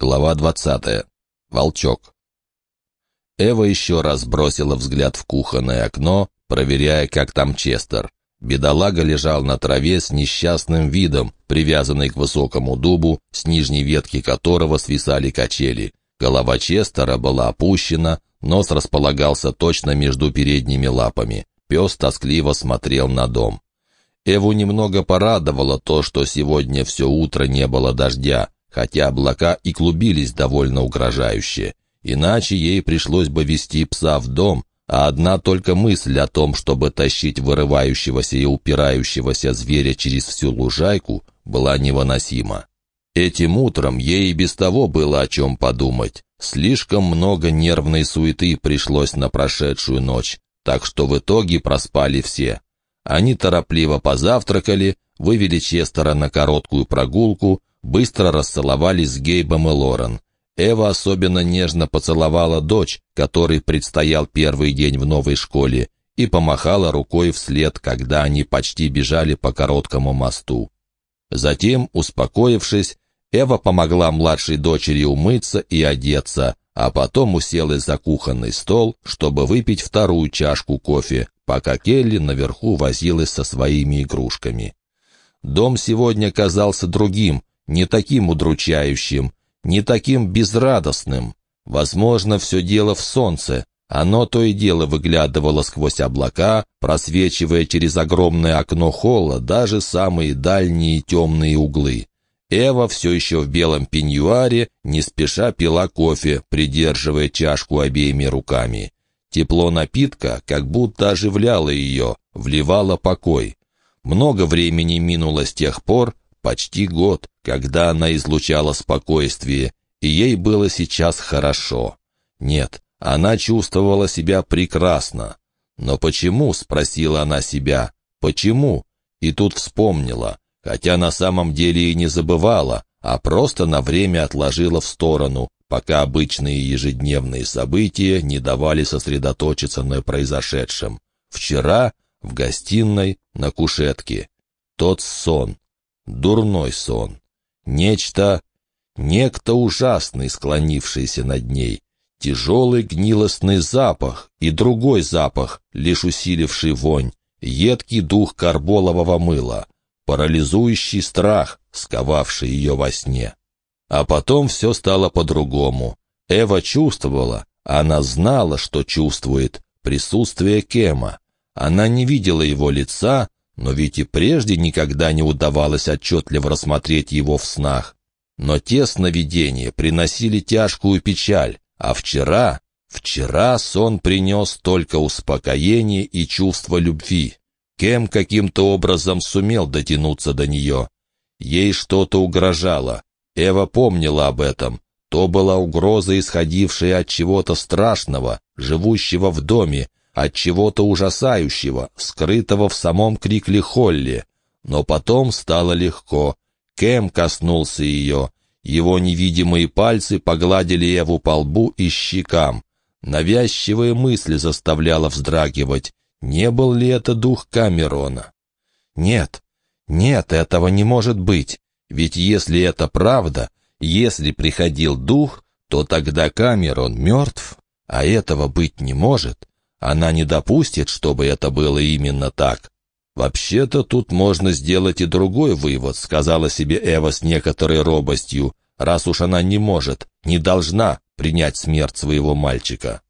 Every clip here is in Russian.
Глава 20. Волчок. Эва еще раз бросила взгляд в кухонное окно, проверяя, как там Честер. Бедолага лежал на траве с несчастным видом, привязанный к высокому дубу, с нижней ветки которого свисали качели. Голова Честера была опущена, нос располагался точно между передними лапами. Пес тоскливо смотрел на дом. Эву немного порадовало то, что сегодня все утро не было дождя, хотя облака и клубились довольно угрожающе. Иначе ей пришлось бы вести пса в дом, а одна только мысль о том, чтобы тащить вырывающегося и упирающегося зверя через всю лужайку, была невыносима. Этим утром ей и без того было о чем подумать. Слишком много нервной суеты пришлось на прошедшую ночь, так что в итоге проспали все. Они торопливо позавтракали, вывели Честера на короткую прогулку, быстро расцеловались с Гейбом и Лорен. Эва особенно нежно поцеловала дочь, которой предстоял первый день в новой школе, и помахала рукой вслед, когда они почти бежали по короткому мосту. Затем, успокоившись, Эва помогла младшей дочери умыться и одеться, а потом уселась за кухонный стол, чтобы выпить вторую чашку кофе, пока Келли наверху возилась со своими игрушками. Дом сегодня казался другим, не таким удручающим, не таким безрадостным. Возможно, все дело в солнце. Оно то и дело выглядывало сквозь облака, просвечивая через огромное окно холла даже самые дальние темные углы. Эва все еще в белом пеньюаре не спеша пила кофе, придерживая чашку обеими руками. Тепло напитка как будто оживляло ее, вливало покой. Много времени минуло с тех пор, почти год, когда она излучала спокойствие, и ей было сейчас хорошо. Нет, она чувствовала себя прекрасно. Но почему, спросила она себя, почему? И тут вспомнила, хотя на самом деле и не забывала, а просто на время отложила в сторону, пока обычные ежедневные события не давали сосредоточиться на произошедшем. Вчера в гостиной на кушетке. Тот сон, дурной сон. Нечто, некто ужасный, склонившийся над ней. Тяжелый гнилостный запах и другой запах, лишь усиливший вонь. Едкий дух карболового мыла. Парализующий страх, сковавший ее во сне. А потом все стало по-другому. Эва чувствовала, она знала, что чувствует, присутствие Кема. Она не видела его лица, но ведь и прежде никогда не удавалось отчетливо рассмотреть его в снах. Но те сновидения приносили тяжкую печаль, а вчера, вчера сон принес только успокоение и чувство любви. Кем каким-то образом сумел дотянуться до нее. Ей что-то угрожало. Эва помнила об этом. То была угроза, исходившая от чего-то страшного, живущего в доме, от чего-то ужасающего, скрытого в самом Крикли Холли. Но потом стало легко. Кэм коснулся ее. Его невидимые пальцы погладили Еву по лбу и щекам. Навязчивая мысль заставляла вздрагивать. Не был ли это дух Камерона? Нет, нет, этого не может быть. Ведь если это правда, если приходил дух, то тогда Камерон мертв, а этого быть не может. Она не допустит, чтобы это было именно так. «Вообще-то тут можно сделать и другой вывод», — сказала себе Эва с некоторой робостью, раз уж она не может, не должна принять смерть своего мальчика.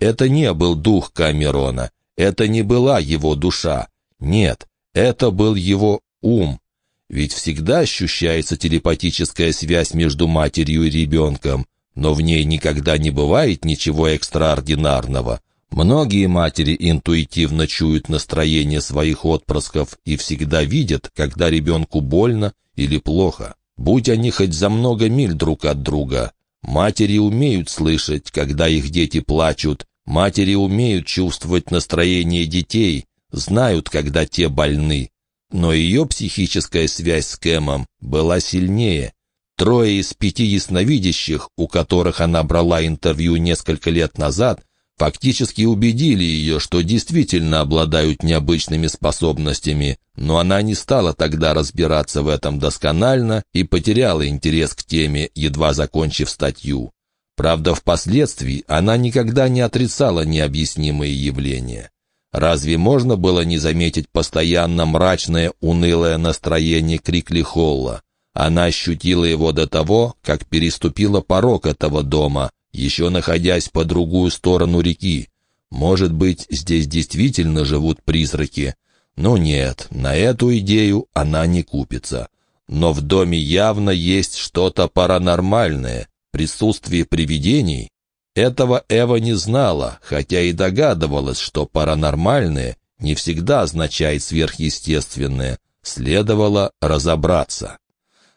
Это не был дух Камерона, это не была его душа. Нет, это был его ум. Ведь всегда ощущается телепатическая связь между матерью и ребенком, но в ней никогда не бывает ничего экстраординарного. Многие матери интуитивно чуют настроение своих отпрысков и всегда видят, когда ребенку больно или плохо. Будь они хоть за много миль друг от друга. Матери умеют слышать, когда их дети плачут. Матери умеют чувствовать настроение детей, знают, когда те больны. Но ее психическая связь с Кэмом была сильнее. Трое из пяти ясновидящих, у которых она брала интервью несколько лет назад, фактически убедили ее, что действительно обладают необычными способностями, но она не стала тогда разбираться в этом досконально и потеряла интерес к теме, едва закончив статью. Правда, впоследствии она никогда не отрицала необъяснимые явления. Разве можно было не заметить постоянно мрачное, унылое настроение Крикли Холла? Она ощутила его до того, как переступила порог этого дома, еще находясь по другую сторону реки. Может быть, здесь действительно живут призраки. Но нет, на эту идею она не купится. Но в доме явно есть что-то паранормальное, присутствие привидений. Этого Эва не знала, хотя и догадывалась, что паранормальное не всегда означает сверхъестественное. Следовало разобраться.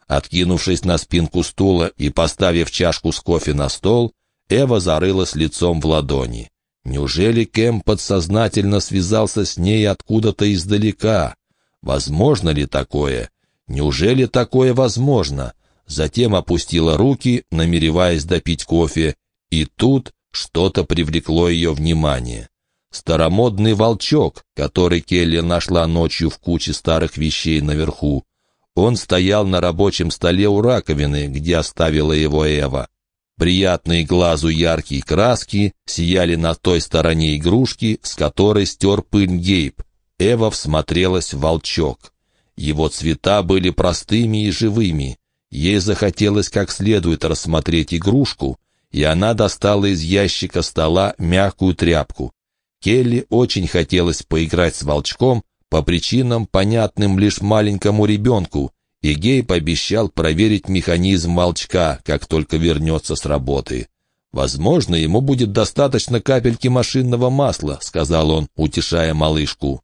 Откинувшись на спинку стула и поставив чашку с кофе на стол, Эва зарылась лицом в ладони. Неужели Кэм подсознательно связался с ней откуда-то издалека? Возможно ли такое? Неужели такое возможно? Затем опустила руки, намереваясь допить кофе, и тут что-то привлекло ее внимание. Старомодный волчок, который Келли нашла ночью в куче старых вещей наверху. Он стоял на рабочем столе у раковины, где оставила его Эва. Приятные глазу яркие краски сияли на той стороне игрушки, с которой стер пыль Гейб. Эва всмотрелась в волчок. Его цвета были простыми и живыми. Ей захотелось как следует рассмотреть игрушку, и она достала из ящика стола мягкую тряпку. Келли очень хотелось поиграть с волчком по причинам, понятным лишь маленькому ребенку, и Гей пообещал проверить механизм волчка, как только вернется с работы. «Возможно, ему будет достаточно капельки машинного масла», — сказал он, утешая малышку.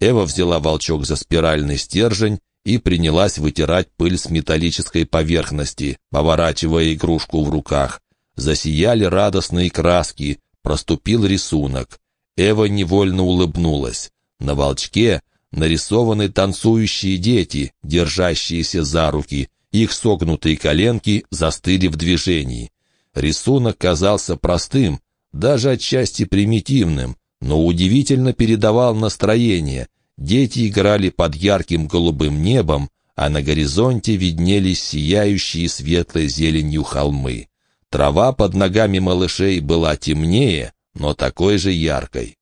Эва взяла волчок за спиральный стержень и принялась вытирать пыль с металлической поверхности, поворачивая игрушку в руках. Засияли радостные краски, проступил рисунок. Эва невольно улыбнулась. На волчке нарисованы танцующие дети, держащиеся за руки, их согнутые коленки застыли в движении. Рисунок казался простым, даже отчасти примитивным, но удивительно передавал настроение. Дети играли под ярким голубым небом, а на горизонте виднелись сияющие светлой зеленью холмы. Трава под ногами малышей была темнее, но такой же яркой.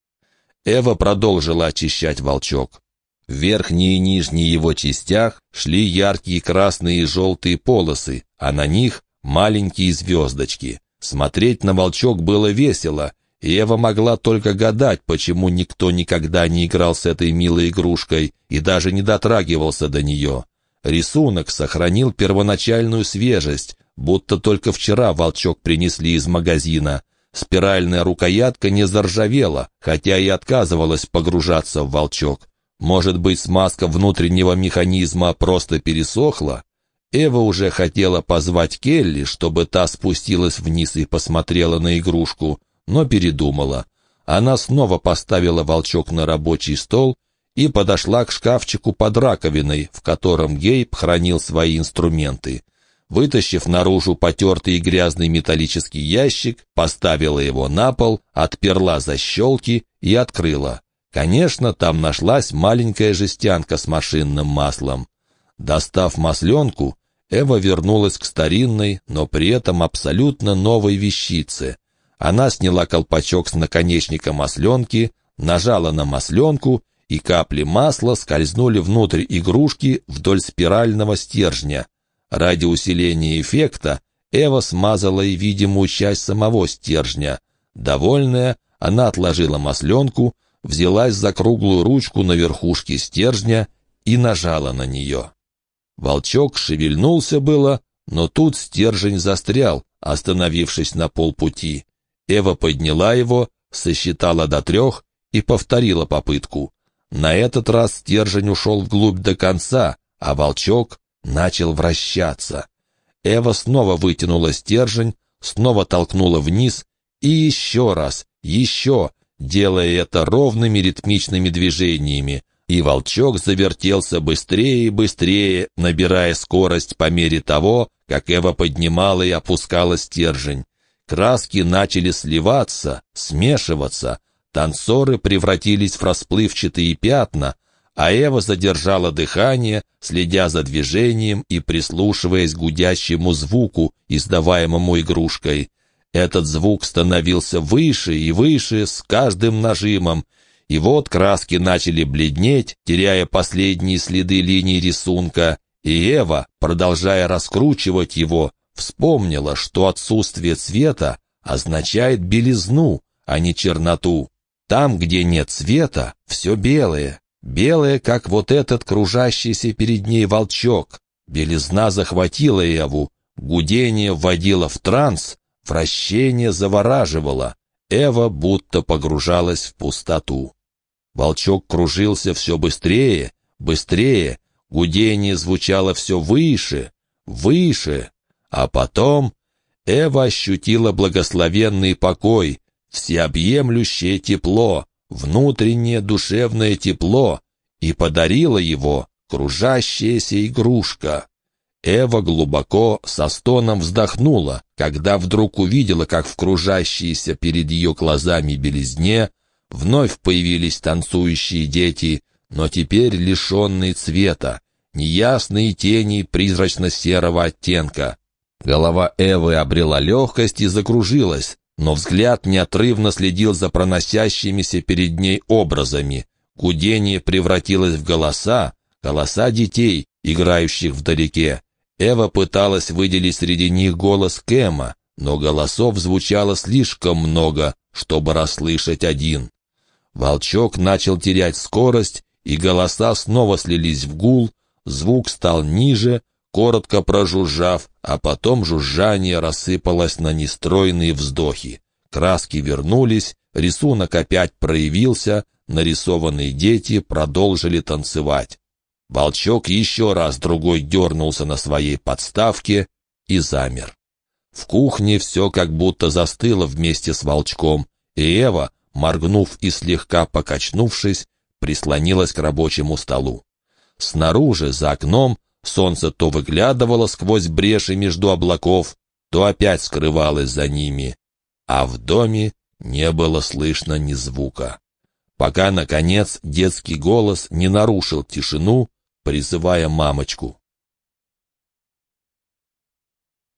Эва продолжила очищать волчок. В верхней и нижней его частях шли яркие красные и желтые полосы, а на них маленькие звездочки. Смотреть на волчок было весело, и Эва могла только гадать, почему никто никогда не играл с этой милой игрушкой и даже не дотрагивался до нее. Рисунок сохранил первоначальную свежесть, будто только вчера волчок принесли из магазина. Спиральная рукоятка не заржавела, хотя и отказывалась погружаться в волчок. Может быть, смазка внутреннего механизма просто пересохла? Эва уже хотела позвать Келли, чтобы та спустилась вниз и посмотрела на игрушку, но передумала. Она снова поставила волчок на рабочий стол и подошла к шкафчику под раковиной, в котором Гейб хранил свои инструменты. Вытащив наружу потертый и грязный металлический ящик, поставила его на пол, отперла защелки и открыла. Конечно, там нашлась маленькая жестянка с машинным маслом. Достав масленку, Эва вернулась к старинной, но при этом абсолютно новой вещице. Она сняла колпачок с наконечника масленки, нажала на масленку, и капли масла скользнули внутрь игрушки вдоль спирального стержня. Ради усиления эффекта Эва смазала и видимую часть самого стержня. Довольная, она отложила масленку, взялась за круглую ручку на верхушке стержня и нажала на нее. Волчок шевельнулся было, но тут стержень застрял, остановившись на полпути. Эва подняла его, сосчитала до трех и повторила попытку. На этот раз стержень ушел вглубь до конца, а волчок начал вращаться. Эва снова вытянула стержень, снова толкнула вниз и еще раз, еще, делая это ровными ритмичными движениями, и волчок завертелся быстрее и быстрее, набирая скорость по мере того, как Эва поднимала и опускала стержень. Краски начали сливаться, смешиваться, танцоры превратились в расплывчатые пятна, а Эва задержала дыхание, следя за движением и прислушиваясь к гудящему звуку, издаваемому игрушкой. Этот звук становился выше и выше с каждым нажимом, и вот краски начали бледнеть, теряя последние следы линий рисунка, и Эва, продолжая раскручивать его, вспомнила, что отсутствие цвета означает белизну, а не черноту. Там, где нет цвета, все белое. Белое, как вот этот кружащийся перед ней волчок. Белизна захватила Эву, гудение вводило в транс, вращение завораживало. Эва будто погружалась в пустоту. Волчок кружился все быстрее, быстрее, гудение звучало все выше, выше, а потом Эва ощутила благословенный покой, всеобъемлющее тепло, внутреннее душевное тепло, и подарила его кружащаяся игрушка. Эва глубоко со стоном вздохнула, когда вдруг увидела, как в кружащейся перед ее глазами белизне вновь появились танцующие дети, но теперь лишенные цвета, неясные тени призрачно-серого оттенка. Голова Эвы обрела легкость и закружилась, но взгляд неотрывно следил за проносящимися перед ней образами. Гудение превратилось в голоса, голоса детей, играющих вдалеке. Эва пыталась выделить среди них голос Кэма, но голосов звучало слишком много, чтобы расслышать один. Волчок начал терять скорость, и голоса снова слились в гул, звук стал ниже, коротко прожужжав, а потом жужжание рассыпалось на нестройные вздохи. Краски вернулись, рисунок опять проявился, нарисованные дети продолжили танцевать. Волчок еще раз другой дернулся на своей подставке и замер. В кухне все как будто застыло вместе с волчком, и Эва, моргнув и слегка покачнувшись, прислонилась к рабочему столу. Снаружи, за окном, Солнце то выглядывало сквозь бреши между облаков, то опять скрывалось за ними, а в доме не было слышно ни звука. Пока, наконец, детский голос не нарушил тишину, призывая мамочку.